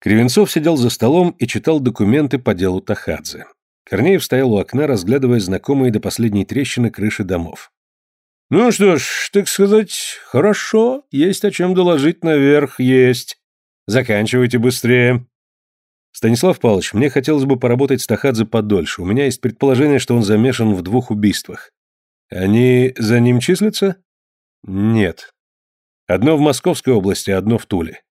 Кривенцов сидел за столом и читал документы по делу Тахадзе. Корнеев стоял у окна, разглядывая знакомые до последней трещины крыши домов. «Ну что ж, так сказать, хорошо, есть о чем доложить наверх, есть. Заканчивайте быстрее». «Станислав Павлович, мне хотелось бы поработать с Тахадзе подольше. У меня есть предположение, что он замешан в двух убийствах. Они за ним числятся?» «Нет. Одно в Московской области, одно в Туле.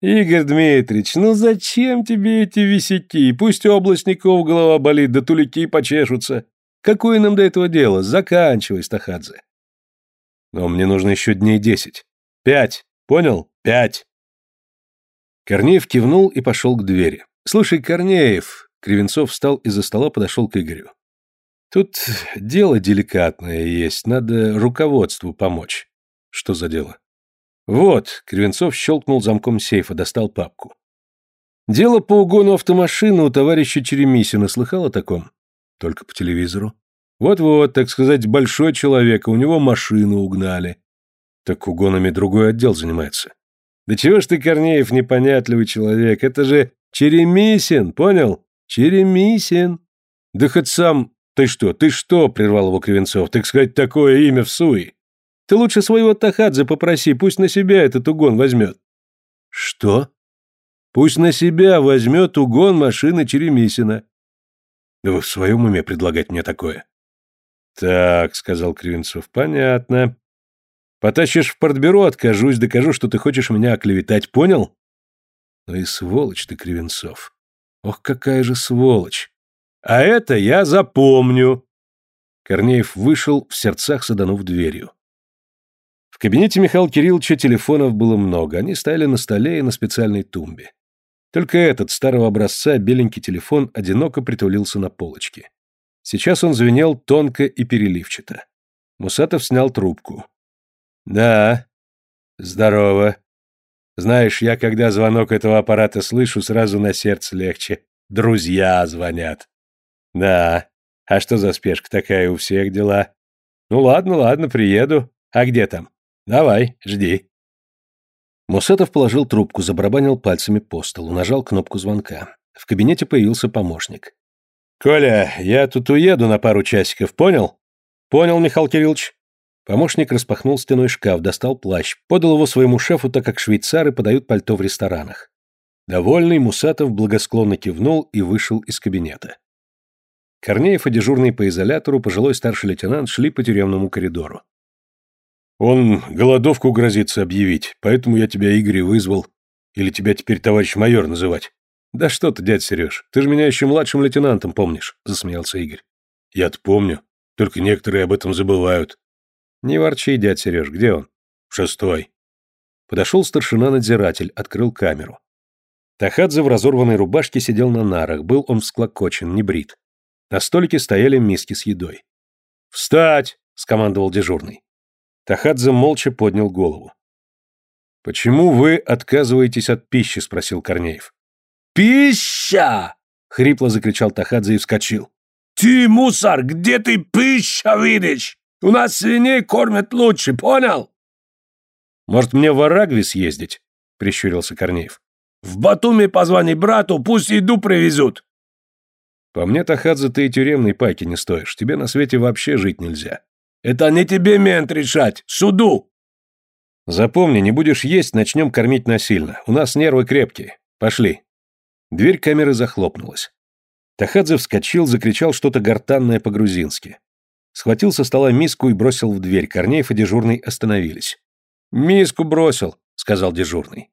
«Игорь Дмитриевич, ну зачем тебе эти висяки? Пусть у областников голова болит, да тулики почешутся. Какое нам до этого дело? Заканчивай, Стахадзе». «Но мне нужно еще дней десять. Пять. Понял? Пять». Корнеев кивнул и пошел к двери. «Слушай, Корнеев...» Кривенцов встал из-за стола, подошел к Игорю. «Тут дело деликатное есть, надо руководству помочь». «Что за дело?» «Вот», — Кривенцов щелкнул замком сейфа, достал папку. «Дело по угону автомашины у товарища Черемисина. Слыхал о таком?» «Только по телевизору». «Вот-вот, так сказать, большой человек, у него машину угнали». «Так угонами другой отдел занимается». «Да чего ж ты, Корнеев, непонятливый человек? Это же Черемисин, понял? Черемисин». «Да хоть сам...» «Ты что, ты что?» — прервал его Кривенцов. «Так сказать, такое имя в суе». Ты лучше своего Тахадзе попроси, пусть на себя этот угон возьмет. Что? Пусть на себя возьмет угон машины Черемисина. Да вы в своем уме предлагать мне такое? Так, сказал Кривенцов, понятно. Потащишь в портбюро, откажусь, докажу, что ты хочешь меня оклеветать, понял? Ну и сволочь ты, Кривенцов. Ох, какая же сволочь. А это я запомню. Корнеев вышел, в сердцах саданув дверью. В кабинете Михаила Кирилловича телефонов было много, они стояли на столе и на специальной тумбе. Только этот, старого образца, беленький телефон одиноко притулился на полочке. Сейчас он звенел тонко и переливчато. Мусатов снял трубку. «Да, здорово. Знаешь, я когда звонок этого аппарата слышу, сразу на сердце легче. Друзья звонят. Да, а что за спешка такая у всех дела? Ну ладно, ладно, приеду. А где там? «Давай, жди». Мусатов положил трубку, забарабанил пальцами по столу, нажал кнопку звонка. В кабинете появился помощник. «Коля, я тут уеду на пару часиков, понял?» «Понял, Михаил Кириллович». Помощник распахнул стеной шкаф, достал плащ, подал его своему шефу, так как швейцары подают пальто в ресторанах. Довольный, Мусатов благосклонно кивнул и вышел из кабинета. Корнеев и дежурный по изолятору, пожилой старший лейтенант, шли по тюремному коридору. Он голодовку грозится объявить, поэтому я тебя, Игорь, вызвал. Или тебя теперь товарищ майор называть? Да что ты, дядь Сереж, ты же меня еще младшим лейтенантом помнишь, засмеялся Игорь. Я-то помню, только некоторые об этом забывают. Не ворчи, дядь Сереж, где он? В шестой. Подошел старшина-надзиратель, открыл камеру. Тахадзе в разорванной рубашке сидел на нарах, был он всклокочен, не брит. На столике стояли миски с едой. «Встать!» — скомандовал дежурный. Тахадзе молча поднял голову. «Почему вы отказываетесь от пищи?» – спросил Корнеев. «Пища!» – хрипло закричал Тахадзе и вскочил. «Ты, мусор, где ты пища видишь? У нас свиней кормят лучше, понял?» «Может, мне в Арагви съездить?» – прищурился Корнеев. «В Батуми позвони брату, пусть еду привезут». «По мне, Тахадзе, ты и тюремной пайки не стоишь. Тебе на свете вообще жить нельзя. Это не тебе, мент, решать. Суду!» «Запомни, не будешь есть, начнем кормить насильно. У нас нервы крепкие. Пошли». Дверь камеры захлопнулась. Тахадзе вскочил, закричал что-то гортанное по-грузински. Схватил со стола миску и бросил в дверь. Корнеев и дежурный остановились. «Миску бросил», — сказал дежурный.